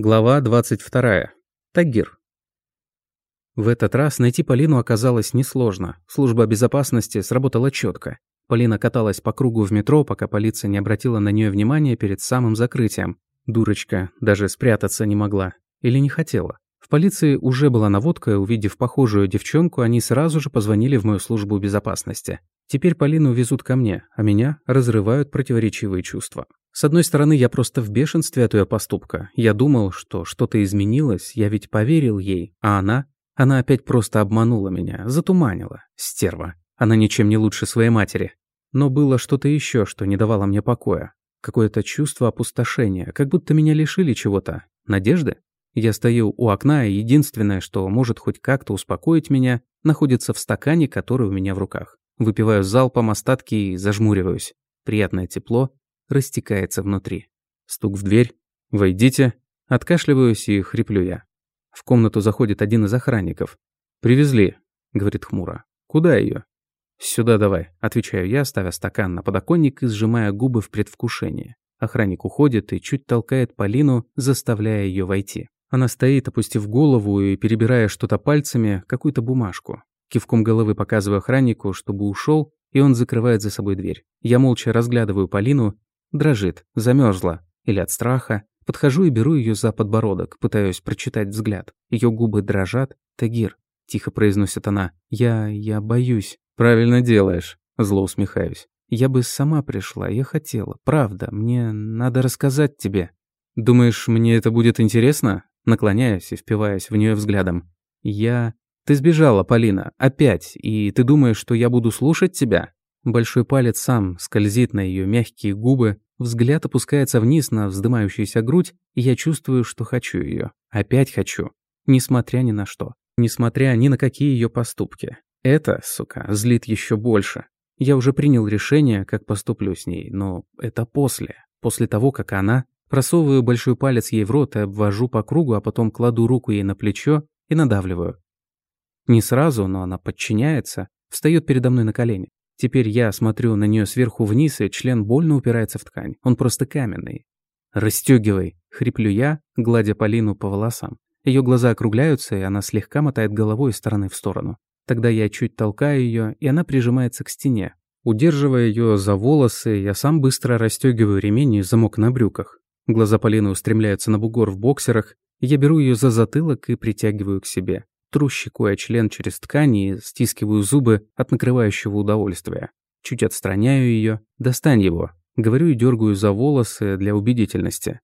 Глава 22. Тагир. В этот раз найти Полину оказалось несложно. Служба безопасности сработала четко. Полина каталась по кругу в метро, пока полиция не обратила на нее внимания перед самым закрытием. Дурочка, даже спрятаться не могла. Или не хотела. В полиции уже была наводка, увидев похожую девчонку, они сразу же позвонили в мою службу безопасности. Теперь Полину везут ко мне, а меня разрывают противоречивые чувства. С одной стороны, я просто в бешенстве от ее поступка. Я думал, что что-то изменилось, я ведь поверил ей, а она... Она опять просто обманула меня, затуманила. Стерва. Она ничем не лучше своей матери. Но было что-то еще, что не давало мне покоя. Какое-то чувство опустошения, как будто меня лишили чего-то. Надежды? Я стою у окна, и единственное, что может хоть как-то успокоить меня, находится в стакане, который у меня в руках. Выпиваю залпом остатки и зажмуриваюсь. Приятное тепло, растекается внутри. Стук в дверь. «Войдите». Откашливаюсь и хриплю я. В комнату заходит один из охранников. «Привезли», — говорит хмуро. «Куда ее? «Сюда давай», — отвечаю я, ставя стакан на подоконник и сжимая губы в предвкушении. Охранник уходит и чуть толкает Полину, заставляя ее войти. Она стоит, опустив голову и перебирая что-то пальцами, какую-то бумажку. Кивком головы показываю охраннику, чтобы ушел, и он закрывает за собой дверь. Я молча разглядываю Полину Дрожит, замерзла. Или от страха. Подхожу и беру ее за подбородок, пытаюсь прочитать взгляд. Ее губы дрожат. «Тагир», – тихо произносит она. «Я... я боюсь». «Правильно делаешь», – зло усмехаюсь. «Я бы сама пришла, я хотела. Правда, мне надо рассказать тебе». «Думаешь, мне это будет интересно?» Наклоняюсь и впиваясь в нее взглядом. «Я...» «Ты сбежала, Полина, опять, и ты думаешь, что я буду слушать тебя?» Большой палец сам скользит на ее мягкие губы, взгляд опускается вниз на вздымающуюся грудь, и я чувствую, что хочу ее. Опять хочу. Несмотря ни на что. Несмотря ни на какие ее поступки. Это, сука, злит еще больше. Я уже принял решение, как поступлю с ней, но это после. После того, как она... Просовываю большой палец ей в рот и обвожу по кругу, а потом кладу руку ей на плечо и надавливаю. Не сразу, но она подчиняется, встает передо мной на колени. Теперь я смотрю на нее сверху вниз, и член больно упирается в ткань. Он просто каменный. «Расстёгивай!» – хриплю я, гладя Полину по волосам. Ее глаза округляются, и она слегка мотает головой из стороны в сторону. Тогда я чуть толкаю ее, и она прижимается к стене. Удерживая ее за волосы, я сам быстро расстегиваю ремень и замок на брюках. Глаза Полины устремляются на бугор в боксерах, я беру ее за затылок и притягиваю к себе тру щекой член через ткань и стискиваю зубы от накрывающего удовольствия. Чуть отстраняю ее. «Достань его», — говорю и дергаю за волосы для убедительности.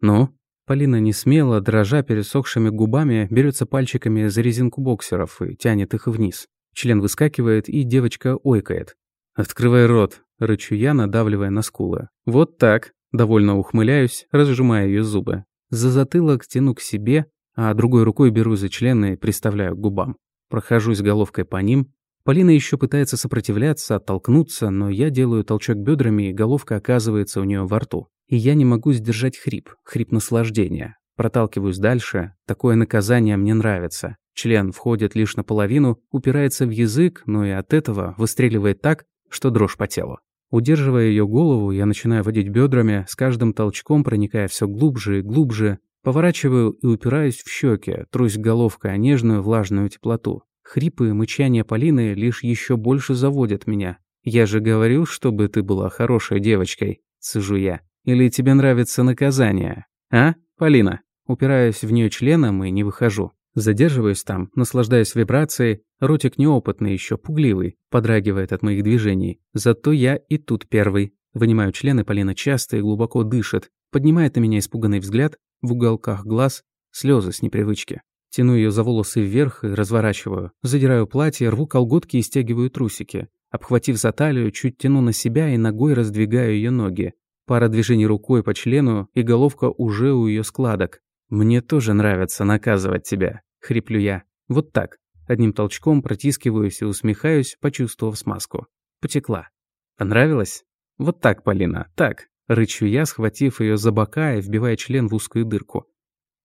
«Ну?» Полина не смело, дрожа пересохшими губами, берется пальчиками за резинку боксеров и тянет их вниз. Член выскакивает, и девочка ойкает. «Открывай рот», — рычу я, надавливая на скулы. «Вот так», — довольно ухмыляюсь, разжимая ее зубы. За затылок тяну к себе, а другой рукой беру за члены и приставляю к губам. Прохожусь головкой по ним. Полина еще пытается сопротивляться, оттолкнуться, но я делаю толчок бедрами, и головка оказывается у нее во рту. И я не могу сдержать хрип, хрип наслаждения. Проталкиваюсь дальше, такое наказание мне нравится. Член входит лишь наполовину, упирается в язык, но и от этого выстреливает так, что дрожь по телу. Удерживая ее голову, я начинаю водить бедрами, с каждым толчком проникая все глубже и глубже, Поворачиваю и упираюсь в щеки, трусь головкой о нежную влажную теплоту. Хрипы и мычание Полины лишь еще больше заводят меня. «Я же говорил, чтобы ты была хорошей девочкой», – цежу я. «Или тебе нравится наказание? А, Полина?» Упираюсь в нее членом и не выхожу. Задерживаюсь там, наслаждаясь вибрацией, ротик неопытный, еще пугливый, подрагивает от моих движений. Зато я и тут первый. Вынимаю члены, Полина часто и глубоко дышит, поднимает на меня испуганный взгляд, в уголках глаз слезы с непривычки. Тяну ее за волосы вверх и разворачиваю. Задираю платье, рву колготки и стягиваю трусики. Обхватив за талию, чуть тяну на себя и ногой раздвигаю ее ноги. Пара движений рукой по члену, и головка уже у ее складок. «Мне тоже нравится наказывать тебя», — хриплю я. «Вот так». Одним толчком протискиваюсь и усмехаюсь, почувствовав смазку. Потекла. «Понравилось?» «Вот так, Полина, так. Рычу я, схватив ее за бока и вбивая член в узкую дырку.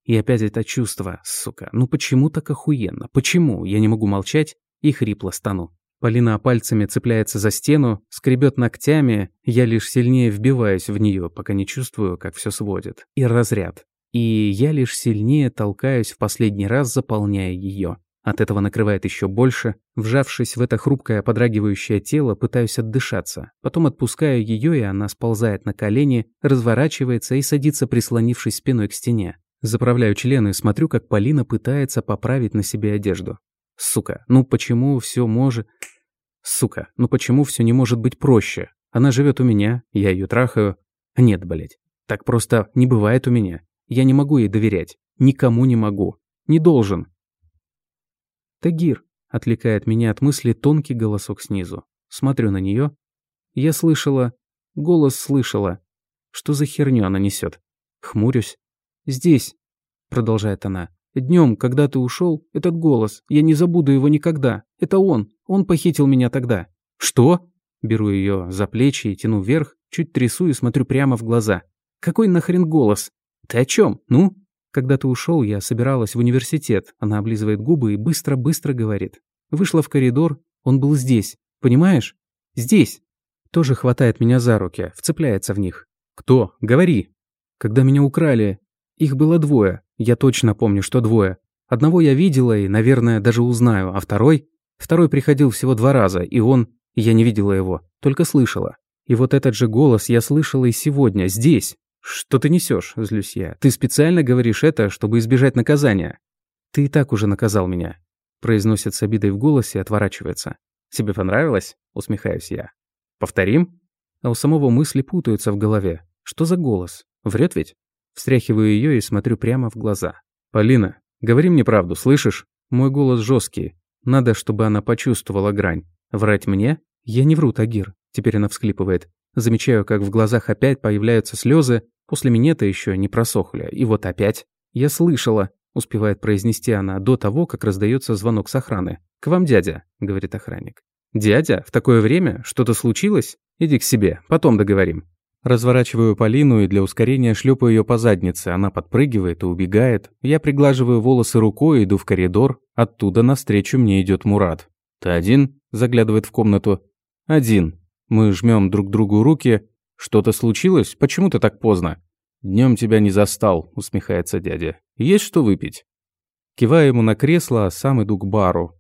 И опять это чувство, сука. Ну почему так охуенно? Почему? Я не могу молчать и хрипло стану. Полина пальцами цепляется за стену, скребет ногтями, я лишь сильнее вбиваюсь в нее, пока не чувствую, как все сводит. И разряд. И я лишь сильнее толкаюсь в последний раз, заполняя ее. От этого накрывает еще больше. Вжавшись в это хрупкое подрагивающее тело, пытаюсь отдышаться. Потом отпускаю ее, и она сползает на колени, разворачивается и садится, прислонившись спиной к стене. Заправляю члены и смотрю, как Полина пытается поправить на себе одежду. Сука, ну почему все может... Сука, ну почему все не может быть проще? Она живет у меня, я ее трахаю. Нет, блядь. Так просто не бывает у меня. Я не могу ей доверять. Никому не могу. Не должен. «Тагир», — отвлекает меня от мысли тонкий голосок снизу. Смотрю на нее. Я слышала... Голос слышала. Что за херню она несет? Хмурюсь. «Здесь», — продолжает она. Днем, когда ты ушел, этот голос, я не забуду его никогда. Это он, он похитил меня тогда». «Что?» Беру ее за плечи и тяну вверх, чуть трясу и смотрю прямо в глаза. «Какой нахрен голос? Ты о чем? Ну?» Когда ты ушел, я собиралась в университет. Она облизывает губы и быстро-быстро говорит. Вышла в коридор, он был здесь. Понимаешь? Здесь. Тоже хватает меня за руки, вцепляется в них. Кто? Говори. Когда меня украли, их было двое. Я точно помню, что двое. Одного я видела и, наверное, даже узнаю, а второй... Второй приходил всего два раза, и он... Я не видела его, только слышала. И вот этот же голос я слышала и сегодня, здесь. «Что ты несешь, злюсь я. «Ты специально говоришь это, чтобы избежать наказания?» «Ты и так уже наказал меня», – произносит с обидой в голосе и отворачивается. «Тебе понравилось?» – усмехаюсь я. «Повторим?» А у самого мысли путаются в голове. Что за голос? Врет ведь? Встряхиваю ее и смотрю прямо в глаза. «Полина, говори мне правду, слышишь? Мой голос жесткий. Надо, чтобы она почувствовала грань. Врать мне? Я не вру, Тагир». Теперь она всклипывает. Замечаю, как в глазах опять появляются слезы, После минета еще не просохли. И вот опять. «Я слышала», — успевает произнести она до того, как раздается звонок с охраны. «К вам дядя», — говорит охранник. «Дядя? В такое время? Что-то случилось? Иди к себе, потом договорим». Разворачиваю Полину и для ускорения шлепаю ее по заднице. Она подпрыгивает и убегает. Я приглаживаю волосы рукой иду в коридор. Оттуда навстречу мне идет Мурат. «Ты один?» – заглядывает в комнату. «Один». Мы жмем друг другу руки, «Что-то случилось? Почему ты так поздно?» Днем тебя не застал», — усмехается дядя. «Есть что выпить?» Киваю ему на кресло, а сам иду к бару.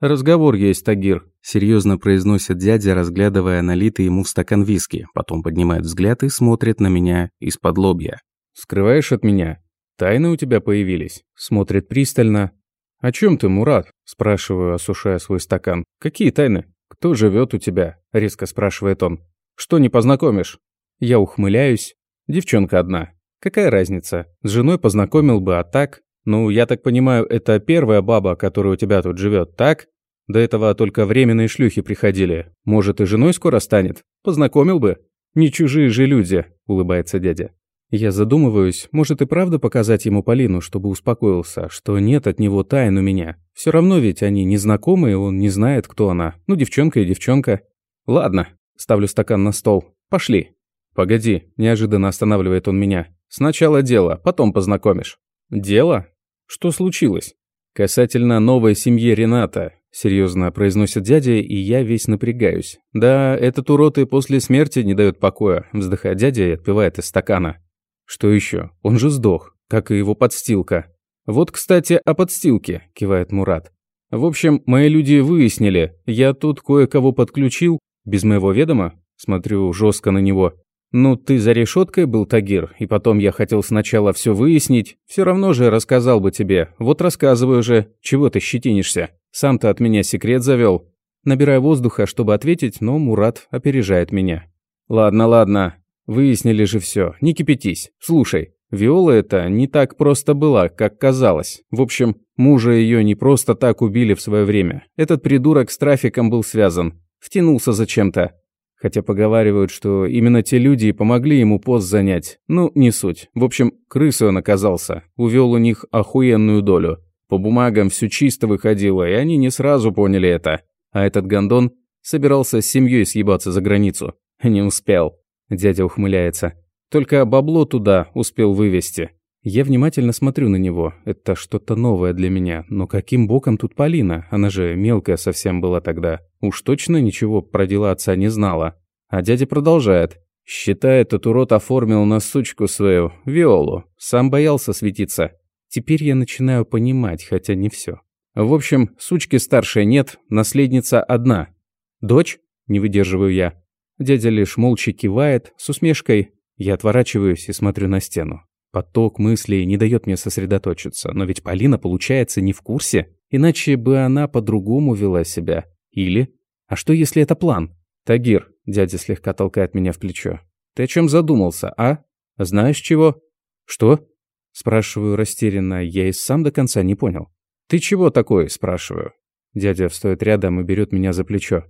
«Разговор есть, Тагир», — серьезно произносит дядя, разглядывая налитый ему в стакан виски. Потом поднимает взгляд и смотрит на меня из-под лобья. «Скрываешь от меня? Тайны у тебя появились?» Смотрит пристально. «О чем ты, Мурат?» – спрашиваю, осушая свой стакан. «Какие тайны? Кто живет у тебя?» – резко спрашивает он. Что не познакомишь? Я ухмыляюсь. Девчонка одна. Какая разница? С женой познакомил бы, а так? Ну, я так понимаю, это первая баба, которая у тебя тут живет, так? До этого только временные шлюхи приходили. Может, и женой скоро станет? Познакомил бы. Не чужие же люди, улыбается дядя. Я задумываюсь, может и правда показать ему Полину, чтобы успокоился, что нет от него тайн у меня. Все равно ведь они незнакомые, он не знает, кто она. Ну, девчонка и девчонка. Ладно, Ставлю стакан на стол. Пошли. Погоди, неожиданно останавливает он меня. Сначала дело, потом познакомишь. Дело? Что случилось? Касательно новой семьи Рената, серьезно произносит дядя, и я весь напрягаюсь. Да, этот урод и после смерти не дает покоя, вздыхает дядя и отпивает из стакана. Что еще? Он же сдох, как и его подстилка. Вот, кстати, о подстилке, кивает Мурат. В общем, мои люди выяснили, я тут кое-кого подключил, без моего ведома? Смотрю жестко на него. Ну, ты за решеткой был, Тагир, и потом я хотел сначала все выяснить. Все равно же рассказал бы тебе. Вот рассказываю же. Чего ты щетинишься? Сам-то от меня секрет завел. Набираю воздуха, чтобы ответить, но Мурат опережает меня. Ладно, ладно. Выяснили же все. Не кипятись. Слушай, Виола это не так просто была, как казалось. В общем, мужа ее не просто так убили в свое время. Этот придурок с трафиком был связан. Втянулся зачем-то. Хотя поговаривают, что именно те люди и помогли ему пост занять. Ну, не суть. В общем, крысой он оказался. Увел у них охуенную долю. По бумагам все чисто выходило, и они не сразу поняли это. А этот гондон собирался с семьей съебаться за границу. Не успел. Дядя ухмыляется. Только бабло туда успел вывести. Я внимательно смотрю на него. Это что-то новое для меня. Но каким боком тут Полина? Она же мелкая совсем была тогда. Уж точно ничего про дела отца не знала. А дядя продолжает. Считай, этот урод оформил на сучку свою, Виолу. Сам боялся светиться. Теперь я начинаю понимать, хотя не все. В общем, сучки старшей нет, наследница одна. Дочь? Не выдерживаю я. Дядя лишь молча кивает, с усмешкой. Я отворачиваюсь и смотрю на стену. Поток мыслей не дает мне сосредоточиться, но ведь Полина, получается, не в курсе. Иначе бы она по-другому вела себя. Или... А что, если это план? Тагир, дядя слегка толкает меня в плечо. Ты о чем задумался, а? Знаешь чего? Что? Спрашиваю растерянно, я и сам до конца не понял. Ты чего такой? Спрашиваю. Дядя встает рядом и берет меня за плечо.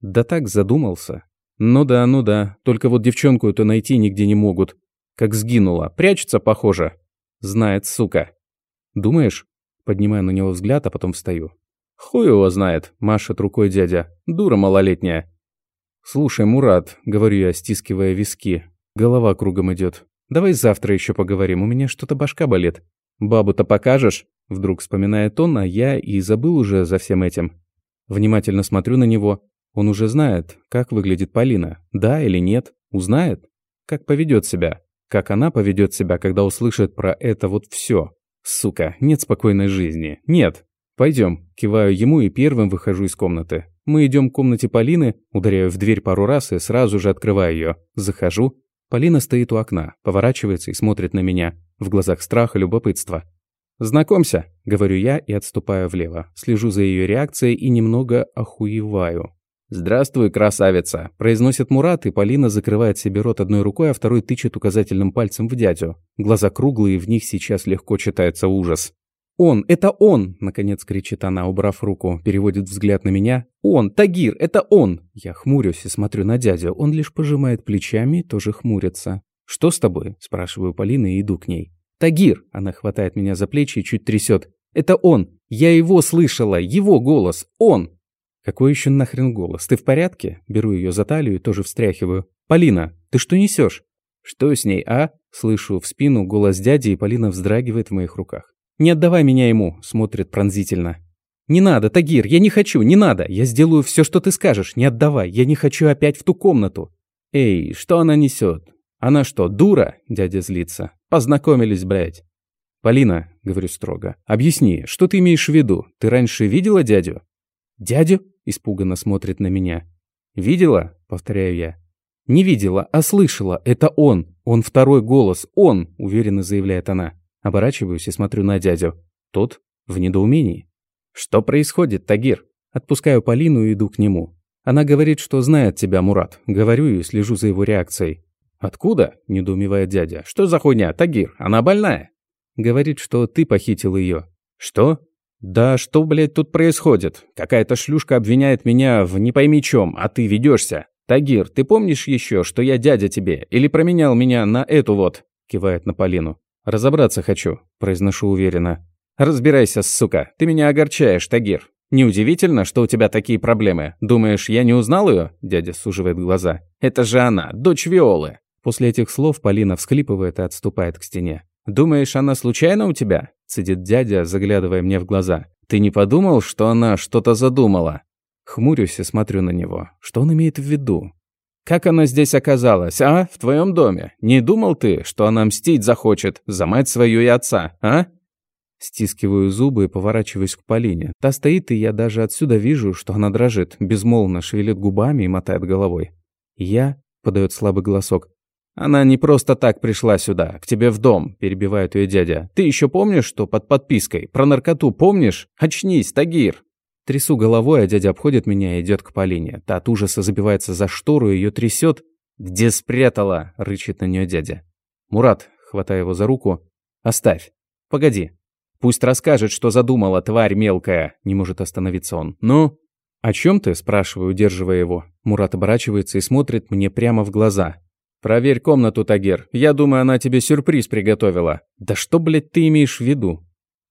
Да так задумался. Ну да, ну да. Только вот девчонку эту найти нигде не могут. Как сгинула. Прячется, похоже. Знает, сука. Думаешь? Поднимаю на него взгляд, а потом встаю. Хуй его знает, машет рукой дядя. Дура малолетняя. Слушай, Мурат, говорю я, стискивая виски. Голова кругом идет. Давай завтра еще поговорим, у меня что-то башка болит. Бабу-то покажешь? Вдруг вспоминает он, а я и забыл уже за всем этим. Внимательно смотрю на него. Он уже знает, как выглядит Полина. Да или нет? Узнает? Как поведет себя? Как она поведет себя, когда услышит про это вот все? Сука, нет спокойной жизни. Нет. Пойдем. Киваю ему и первым выхожу из комнаты. Мы идем к комнате Полины, ударяю в дверь пару раз и сразу же открываю ее. Захожу. Полина стоит у окна, поворачивается и смотрит на меня. В глазах страх и любопытство. «Знакомься», — говорю я и отступаю влево. Слежу за ее реакцией и немного охуеваю. «Здравствуй, красавица!» – произносит Мурат, и Полина закрывает себе рот одной рукой, а второй тычет указательным пальцем в дядю. Глаза круглые, в них сейчас легко читается ужас. «Он! Это он!» – наконец кричит она, убрав руку, переводит взгляд на меня. «Он! Тагир! Это он!» Я хмурюсь и смотрю на дядю. Он лишь пожимает плечами и тоже хмурится. «Что с тобой?» – спрашиваю Полины и иду к ней. «Тагир!» – она хватает меня за плечи и чуть трясет. «Это он! Я его слышала! Его голос! Он!» «Какой еще нахрен голос? Ты в порядке?» Беру ее за талию и тоже встряхиваю. «Полина, ты что несешь? «Что с ней, а?» Слышу в спину голос дяди, и Полина вздрагивает в моих руках. «Не отдавай меня ему!» Смотрит пронзительно. «Не надо, Тагир, я не хочу, не надо! Я сделаю все, что ты скажешь, не отдавай, я не хочу опять в ту комнату!» «Эй, что она несет? Она что, дура?» Дядя злится. «Познакомились, блядь!» «Полина», — говорю строго, — «объясни, что ты имеешь в виду? Ты раньше видела дядю?» «Дядю?» испуганно смотрит на меня. «Видела?» — повторяю я. «Не видела, а слышала. Это он. Он второй голос. Он!» — уверенно заявляет она. Оборачиваюсь и смотрю на дядю. Тот в недоумении. «Что происходит, Тагир?» Отпускаю Полину и иду к нему. Она говорит, что знает тебя, Мурат. Говорю и слежу за его реакцией. «Откуда?» – недоумевает дядя. «Что за хуйня, Тагир? Она больная?» Говорит, что ты похитил ее. «Что? «Да что, блядь, тут происходит? Какая-то шлюшка обвиняет меня в не пойми чем, а ты ведешься. Тагир, ты помнишь еще, что я дядя тебе? Или променял меня на эту вот?» Кивает на Полину. «Разобраться хочу», произношу уверенно. «Разбирайся, сука. Ты меня огорчаешь, Тагир. Неудивительно, что у тебя такие проблемы. Думаешь, я не узнал ее? Дядя суживает глаза. «Это же она, дочь Виолы». После этих слов Полина всхлипывает и отступает к стене. «Думаешь, она случайно у тебя?» – цедит дядя, заглядывая мне в глаза. «Ты не подумал, что она что-то задумала?» Хмурюсь и смотрю на него. Что он имеет в виду? «Как она здесь оказалась, а? В твоем доме? Не думал ты, что она мстить захочет за мать свою и отца, а?» Стискиваю зубы и поворачиваюсь к Полине. Та стоит, и я даже отсюда вижу, что она дрожит, безмолвно шевелит губами и мотает головой. «Я?» – подает слабый голосок. «Она не просто так пришла сюда, к тебе в дом», – перебивает ее дядя. «Ты еще помнишь, что под подпиской? Про наркоту помнишь? Очнись, Тагир!» Трясу головой, а дядя обходит меня и идет к Полине. Та от ужаса забивается за штору, ее трясет. «Где спрятала?» – рычит на нее дядя. «Мурат», – хватая его за руку, – «оставь. Погоди. Пусть расскажет, что задумала, тварь мелкая», – не может остановиться он. «Ну?» «О чем ты?» – спрашиваю, удерживая его. Мурат оборачивается и смотрит мне прямо в глаза. «Проверь комнату, Тагир. Я думаю, она тебе сюрприз приготовила». «Да что, блядь, ты имеешь в виду?»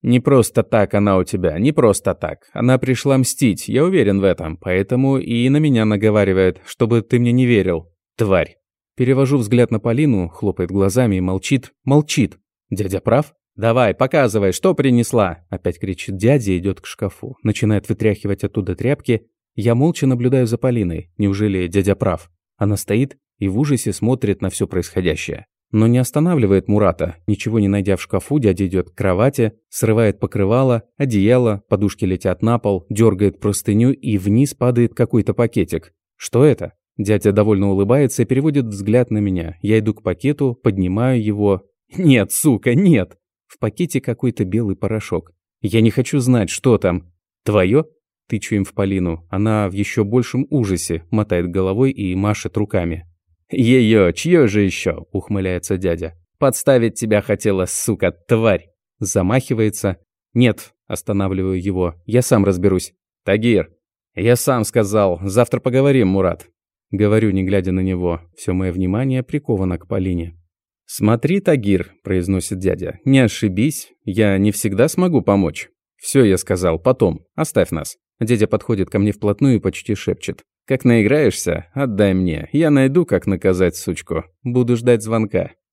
«Не просто так она у тебя, не просто так. Она пришла мстить, я уверен в этом, поэтому и на меня наговаривает, чтобы ты мне не верил. Тварь». Перевожу взгляд на Полину, хлопает глазами и молчит. Молчит. Дядя прав? «Давай, показывай, что принесла!» Опять кричит дядя и идет к шкафу. Начинает вытряхивать оттуда тряпки. Я молча наблюдаю за Полиной. Неужели дядя прав? Она стоит, и в ужасе смотрит на все происходящее. Но не останавливает Мурата. Ничего не найдя в шкафу, дядя идет к кровати, срывает покрывало, одеяло, подушки летят на пол, дергает простыню и вниз падает какой-то пакетик. Что это? Дядя довольно улыбается и переводит взгляд на меня. Я иду к пакету, поднимаю его. Нет, сука, нет! В пакете какой-то белый порошок. Я не хочу знать, что там. Твое? Тычу им в Полину. Она в еще большем ужасе, мотает головой и машет руками. «Ее, чье же еще?» – ухмыляется дядя. «Подставить тебя хотела, сука, тварь!» Замахивается. «Нет», – останавливаю его, – «я сам разберусь». «Тагир!» «Я сам сказал, завтра поговорим, Мурат». Говорю, не глядя на него. Все мое внимание приковано к Полине. «Смотри, Тагир», – произносит дядя, – «не ошибись, я не всегда смогу помочь». «Все, я сказал, потом, оставь нас». Дядя подходит ко мне вплотную и почти шепчет. «Как наиграешься, отдай мне. Я найду, как наказать сучку. Буду ждать звонка».